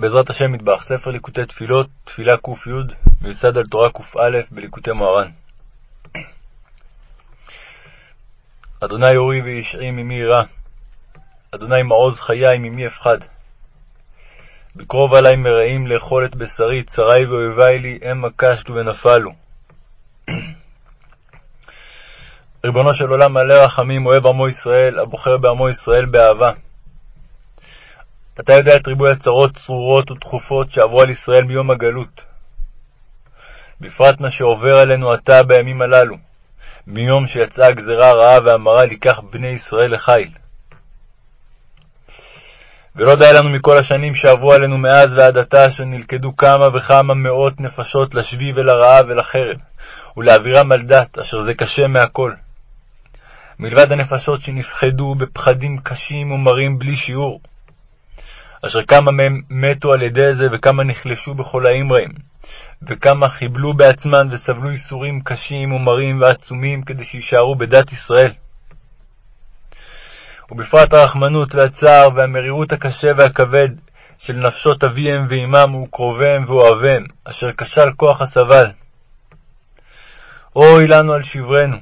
בעזרת השם מטבח, ספר ליקוטי תפילות, תפילה קי, מיוסד על תורה קא בליקוטי מוהר"ן. אדוני אורי וישעי ממי ירא, אדוני מעוז חיי ממי אפחד. בקרוב עלי מרעים לאכול את בשרי, צרי ואויבי לי, המה כשלו ונפלו. ריבונו של עולם מלא רחמים, אוהב עמו ישראל, הבוחר בעמו ישראל באהבה. אתה יודע את ריבוי הצרות צרורות ותכופות שעברו על ישראל מיום הגלות. בפרט מה שעובר עלינו עתה בימים הללו, מיום שיצאה הגזרה הרעה ואמרה לקח בני ישראל לחיל. ולא די לנו מכל השנים שעברו עלינו מאז ועד עתה, שנלכדו כמה וכמה מאות נפשות לשבי ולרעב ולחרב, ולהעבירם על דת, אשר זה קשה מהכל. מלבד הנפשות שנפחדו בפחדים קשים ומרים בלי שיעור, אשר כמה מהם מתו על ידי זה, וכמה נחלשו בכל האמראים, וכמה חיבלו בעצמן וסבלו ייסורים קשים ומרים ועצומים כדי שיישארו בדת ישראל. ובפרט הרחמנות והצער והמרירות הקשה והכבד של נפשות אביהם ואמם וקרוביהם ואוהביהם, אשר כשל כוח הסבל. אוי לנו על שברנו.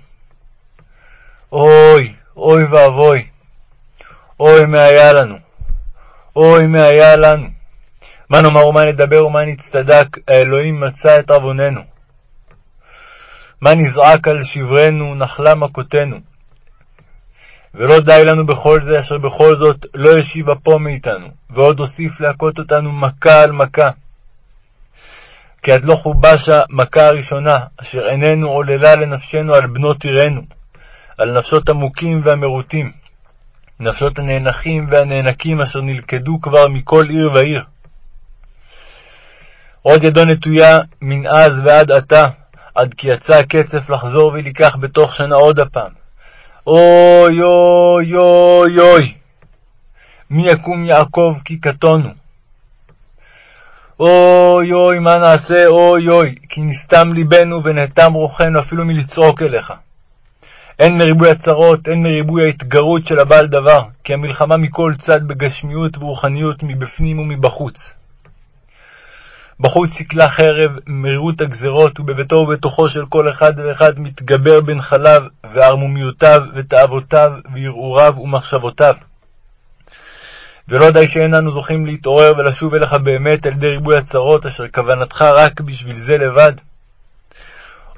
אוי, אוי ואבוי. אוי מה היה לנו. אוי מה היה לנו. מה נאמר ומה נדבר ומה נצטדק, האלוהים מצא את עווננו. מה נזעק על שברנו, נחלה מכותנו. ולא די לנו בכל זה, אשר בכל זאת לא השיב אפו מאיתנו, ועוד הוסיף להכות אותנו מכה על מכה. כי עד לא חובשה מכה הראשונה, אשר עינינו עוללה לנפשנו על בנות עירנו, על נפשות המוכים והמרוטים. נפשות הנאנחים והנאנקים אשר נלכדו כבר מכל עיר ועיר. עוד ידו נטויה מן אז ועד עתה, עד כי יצא הקצף לחזור ולקח בתוך שנה עוד הפעם. אוי אוי אוי אוי, מי יקום יעקב כי קטונו. אוי אוי מה נעשה אוי אוי, כי נסתם ליבנו ונאטם רוחנו אפילו מלצעוק אליך. הן מריבוי הצרות, הן מריבוי ההתגרות של הבעל דבר, כי המלחמה מכל צד בגשמיות ורוחניות מבפנים ומבחוץ. בחוץ סקלה חרב, מרירות הגזרות, ובביתו ובתוכו של כל אחד ואחד מתגבר בנחליו, וערמומיותיו, ותאוותיו, וערעוריו ומחשבותיו. ולא די שאין אנו זוכים להתעורר ולשוב אליך באמת על ידי ריבוי הצרות, אשר כוונתך רק בשביל זה לבד.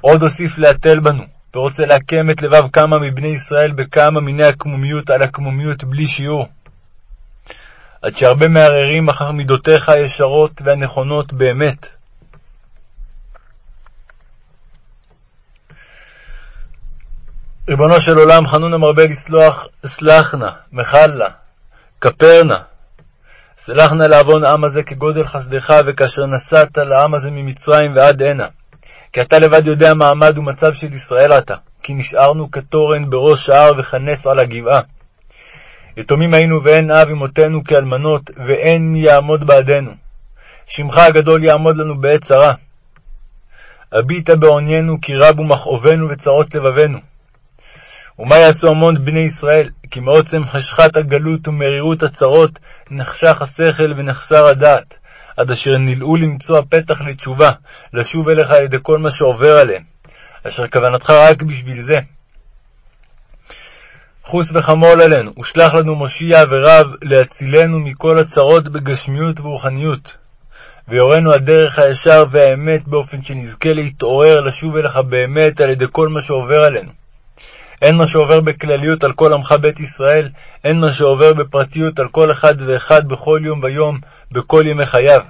עוד הוסיף להתל בנו, ורוצה לעקם את לבב כמה מבני ישראל בכמה מיני הקמומיות על הקמומיות בלי שיעור. עד שהרבה מערערים אחר מידותיך הישרות והנכונות באמת. ריבונו של עולם, חנון מרבה לסלוח, סלח נא, מחל נא, כפר נא. סלח נא לעוון העם הזה כגודל חסדך, וכאשר נסעת לעם הזה ממצרים ועד הנה. כי אתה לבד יודע מעמד ומצב של ישראל עתה, כי נשארנו כתורן בראש ההר וכנס על הגבעה. יתומים היינו ואין אב אמותינו כאלמנות, ואין מי יעמוד בעדנו. שמך הגדול יעמוד לנו בעת צרה. הביטה בעוניינו, כי רבו מכאובנו וצרות לבבנו. ומה יעשו המון בני ישראל? כי מעוצם חשכת הגלות ומרירות הצרות נחשך השכל ונחסר הדעת, עד אשר נלאו למצוא הפתח לתשובה, לשוב אליך על ידי כל מה שעובר עליהם, אשר כוונתך רק בשביל זה. חוס וחמול עלינו, ושלח לנו מושיע ורב להצילנו מכל הצרות בגשמיות ורוחניות. ויורנו הדרך הישר והאמת באופן שנזכה להתעורר לשוב אליך באמת על ידי כל מה שעובר עלינו. אין מה שעובר בכלליות על כל עמך בית ישראל, אין מה שעובר בפרטיות על כל אחד ואחד בכל יום ויום, בכל ימי חייו.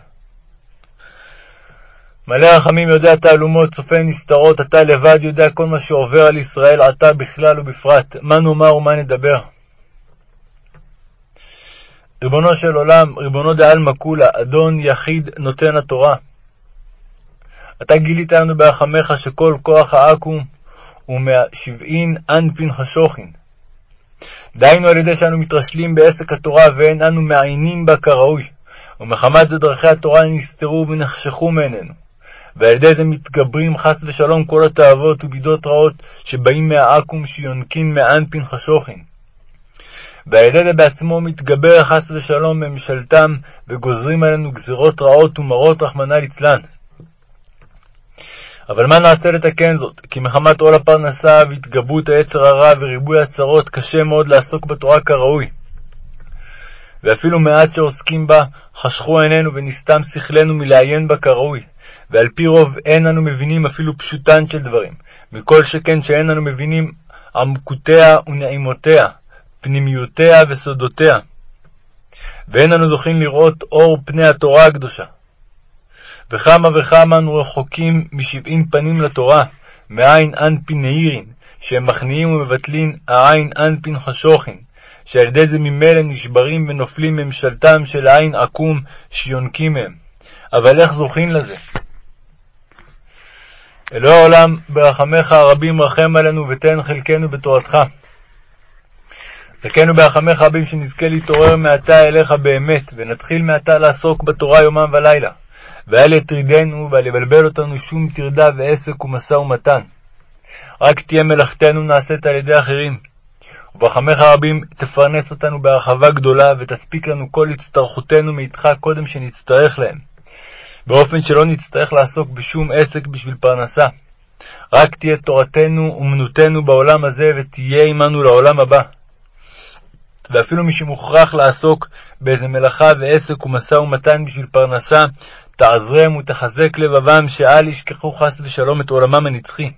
מלא רחמים יודע תעלומות, צופה נסתרות, אתה לבד יודע כל מה שעובר על ישראל עתה בכלל ובפרט. מה נאמר ומה נדבר? ריבונו של עולם, ריבונו דעלמא כולה, אדון יחיד נותן התורה. אתה גילית לנו ברחמך שכל כוח העכו"ם ומהשבעין אנפין חשוכין. דהיינו על ידי שאנו מתרשלים בעסק התורה ואין אנו מעיינים בה כראוי, ומחמת זה דרכי התורה נסתרו ונחשכו מעינינו. ועל ידי זה מתגברים חס ושלום כל התאוות וגידות רעות שבאים מהעכו"ם שיונקין מאנפין חשוכין. ועל ידי זה בעצמו מתגבר חס ושלום ממשלתם, וגוזרים עלינו גזירות רעות ומרות, רחמנא ליצלן. אבל מה נעשה לתקן זאת? כי מחמת עול הפרנסה והתגברות היצר הרע וריבוי הצרות, קשה מאוד לעסוק בתורה כראוי. ואפילו מעט שעוסקים בה, חשכו עינינו ונסתם שכלנו מלעיין בה כראוי. ועל פי רוב אין אנו מבינים אפילו פשוטן של דברים, מכל שכן שאין אנו מבינים עמקותיה ונעימותיה, פנימיותיה וסודותיה. ואין אנו זוכים לראות אור פני התורה הקדושה. וכמה וכמה אנו רחוקים משבעים פנים לתורה, מעין אנפין נהירין, שהם מכניעים ומבטלין העין אנפין חשוכין, שעל ידי זה ממילא נשברים ונופלים ממשלתם של העין עקום שיונקים מהם. אבל איך זוכין לזה? אלוהי העולם, ברחמיך הרבים רחם עלינו ותן חלקנו בתורתך. זכנו ברחמיך רבים שנזכה להתעורר מעתה אליך באמת, ונתחיל מעתה לעסוק בתורה יומם ולילה. ואל יטרידנו ואל יבלבל אותנו שום טרדה ועסק ומשא ומתן. רק תהיה מלאכתנו נעשית על ידי אחרים. וברחמיך רבים תפרנס אותנו בהרחבה גדולה, ותספיק לנו כל הצטרכותנו מאיתך קודם שנצטרך להם. באופן שלא נצטרך לעסוק בשום עסק בשביל פרנסה. רק תהיה תורתנו אומנותנו בעולם הזה, ותהיה עמנו לעולם הבא. ואפילו מי שמוכרח לעסוק באיזה מלאכה ועסק ומשא ומתן בשביל פרנסה, תעזרם ותחזק לבבם, שאל ישכחו חס ושלום את עולמם הנצחי.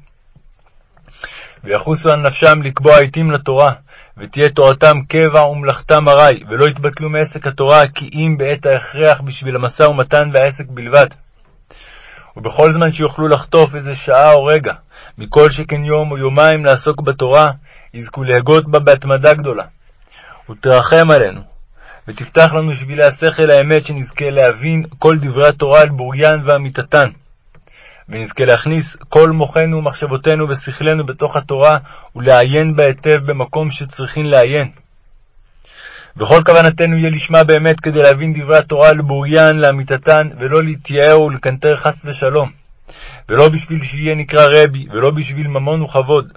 ויחוסו על נפשם לקבוע עתים לתורה, ותהיה תורתם קבע ומלאכתם ארעי, ולא יתבטלו מעסק התורה, כי אם בעת ההכרח בשביל המשא ומתן והעסק בלבד. ובכל זמן שיוכלו לחטוף איזה שעה או רגע, מכל שכן יום או יומיים לעסוק בתורה, יזכו להגות בה בהתמדה גדולה. ותרחם עלינו, ותפתח לנו שבילי השכל האמת, שנזכה להבין כל דברי התורה על בוריין ואמיתתן. ונזכה להכניס כל מוחנו ומחשבותינו ושכלנו בתוך התורה, ולעיין בה היטב במקום שצריכים לעיין. וכל כוונתנו יהיה לשמה באמת כדי להבין דברי התורה לבוריין, לאמיתתן, ולא להתייער ולקנטר חס ושלום. ולא בשביל שיהיה נקרא רבי, ולא בשביל ממון וכבוד.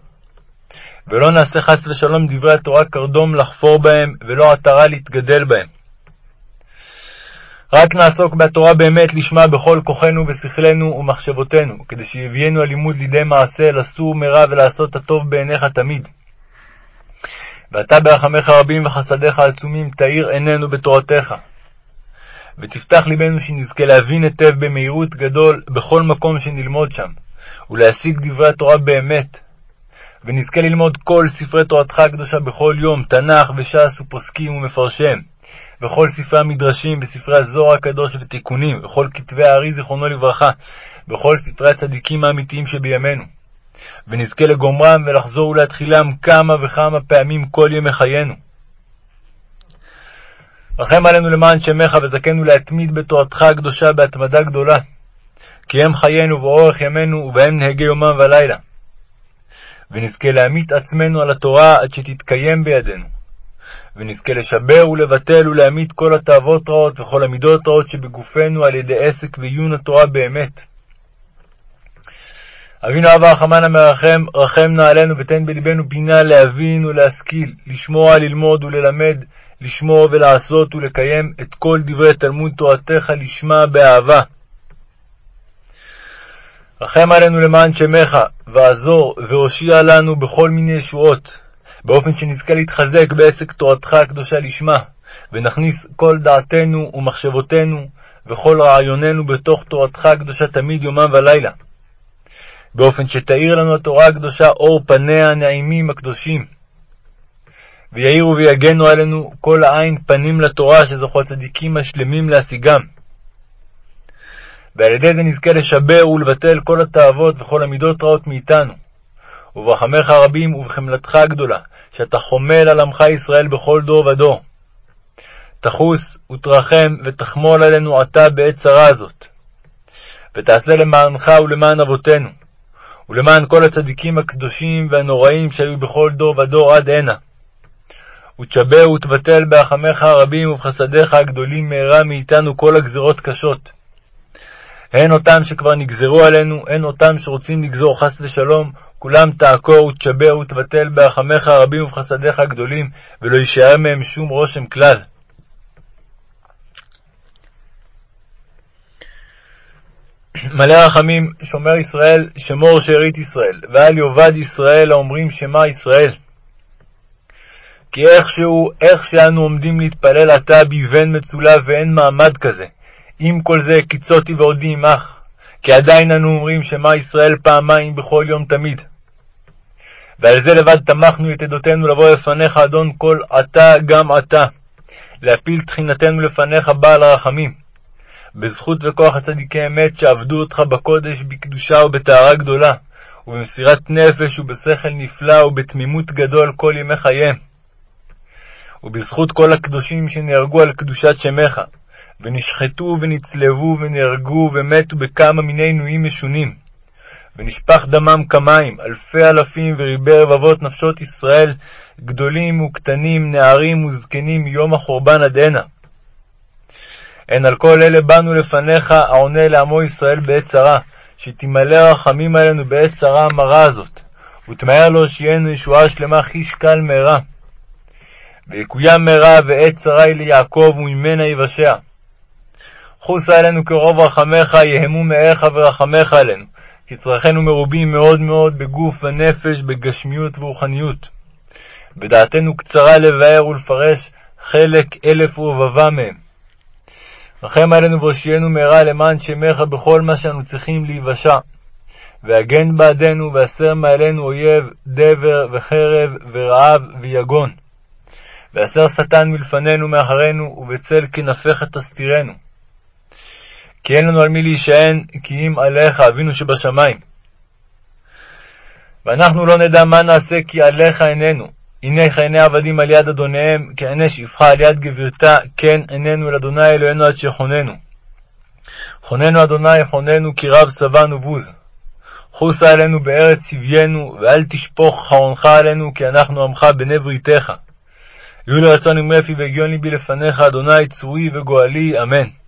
ולא נעשה חס ושלום דברי התורה קרדום לחפור בהם, ולא עטרה להתגדל בהם. רק נעסוק בתורה באמת לשמה בכל כוחנו ושכלנו ומחשבותינו, כדי שיביאנו הלימוד לידי מעשה, לסור מרע ולעשות הטוב בעיניך תמיד. ואתה ברחמיך רבים וחסדיך עצומים, תאיר עינינו בתורתך. ותפתח ליבנו שנזכה להבין היטב במהירות גדול בכל מקום שנלמוד שם, ולהשיג דברי התורה באמת. ונזכה ללמוד כל ספרי תורתך הקדושה בכל יום, תנ"ך וש"ס ופוסקים ומפרשיהם. וכל ספרי המדרשים וספרי הזוהר הקדוש ותיקונים, וכל כתבי הארי זיכרונו לברכה, וכל ספרי הצדיקים האמיתיים שבימינו. ונזכה לגומרם ולחזור ולהתחילם כמה וכמה פעמים כל ימי חיינו. רחם עלינו למען שמך וזכנו להתמיד בתורתך הקדושה בהתמדה גדולה, כי הם חיינו ואורך ימינו ובהם נהגה יומם ולילה. ונזכה להמית עצמנו על התורה עד שתתקיים בידינו. ונזכה לשבר ולבטל ולהמית כל התאוות רעות וכל המידות רעות שבגופנו על ידי עסק ועיון התורה באמת. אבינו אב הרחמן המרחם, רחם נא עלינו ותן בלבנו בינה להבין ולהשכיל, לשמוע, ללמוד וללמד, לשמור ולעשות ולקיים את כל דברי תלמוד תורתך לשמה באהבה. רחם עלינו למען שמך, ועזור והושיע לנו בכל מיני ישועות, באופן שנזכה להתחזק בעסק תורתך הקדושה לשמה, ונכניס כל דעתנו ומחשבותינו וכל רעיוננו בתוך תורתך הקדושה תמיד יומם ולילה. באופן שתאיר לנו התורה הקדושה אור פניה הנעימים הקדושים. ויאירו ויגנו עלינו כל העין פנים לתורה שזכו הצדיקים השלמים להשיגם. ועל ידי זה נזכה לשבר ולבטל כל התאוות וכל המידות רעות מאיתנו. וברחמך הרבים ובחמלתך הגדולה, שאתה חומל על עמך ישראל בכל דור ודור. תחוס ותרחם ותחמול עלינו עתה בעת צרה הזאת. ותעשה למענך ולמען אבותינו, ולמען כל הצדיקים הקדושים והנוראים שהיו בכל דור ודור עד הנה. ותשבר ותבטל בהחמך הרבים ובחסדיך הגדולים מהרה מאיתנו כל הגזרות קשות. הן אותם שכבר נגזרו עלינו, הן אותם שרוצים לגזור חס ושלום, כולם תעקור ותשבר ותבטל ברחמיך הרבים ובחסדיך הגדולים, ולא יישאר מהם שום רושם כלל. מלא רחמים, שומר ישראל, שמור שארית ישראל, ואל יאבד ישראל האומרים שמע ישראל. כי איכשהו, איך שאנו עומדים להתפלל עתה ביבן מצולע ואין מעמד כזה, עם כל זה קיצותי ועודי עמך, כי עדיין אנו אומרים שמע ישראל פעמיים בכל יום תמיד. ועל זה לבד תמכנו את עדותינו לבוא לפניך, אדון כל עתה גם עתה, להפיל תחינתנו לפניך בעל הרחמים. בזכות וכוח הצדיקי אמת שעבדו אותך בקודש בקדושה ובטהרה גדולה, ובמסירת נפש ובשכל נפלא ובתמימות גדול כל ימי חייהם. ובזכות כל הקדושים שנהרגו על קדושת שמך, ונשחטו ונצלבו ונהרגו ומתו בכמה מיני עינויים משונים, ונשפך דמם כמים, אלפי אלפים וריבי רבבות נפשות ישראל, גדולים וקטנים, נערים וזקנים, מיום החורבן עד הנה. הן על כל אלה באנו לפניך, העונה לעמו ישראל בעת צרה, שתמלא רחמים עלינו בעת צרה המרה הזאת, ותמהר להושיענו ישועה שלמה חיש קל מהרה. ויקוים מהרה ועת צרה היא ליעקב, וממנה יבשע. חוסה עלינו כרוב רחמך, יהמו מאיך ורחמך עלינו, כי צרכינו מרובים מאוד מאוד בגוף ונפש, בגשמיות ורוחניות. ודעתנו קצרה לבאר ולפרש חלק אלף ורבבה מהם. רחם עלינו והושיענו מהרה למען שמך בכל מה שאנו צריכים להיוושע. והגן בעדנו והסר מעלינו אויב, דבר וחרב ורעב ויגון. והסר שטן מלפנינו מאחרינו, ובצל כנפיך תסתירנו. כי אין לנו על מי להישען, כי אם עליך אבינו שבשמיים. ואנחנו לא נדע מה נעשה, כי עליך איננו. הנה עיני עבדים על יד אדוניהם, כעיני שפחה על יד גבירתה, כן עינינו אל אדוני אלוהינו עד שיחוננו. חוננו אדוני חוננו, כי רב שבענו בוז. חוסה עלינו בארץ שביינו, ואל תשפוך חרונך עלינו, כי אנחנו עמך בני בריתך. יהיו לרצון עם רפי והגיון ליבי לפניך, אדוני צורי וגואלי, אמן.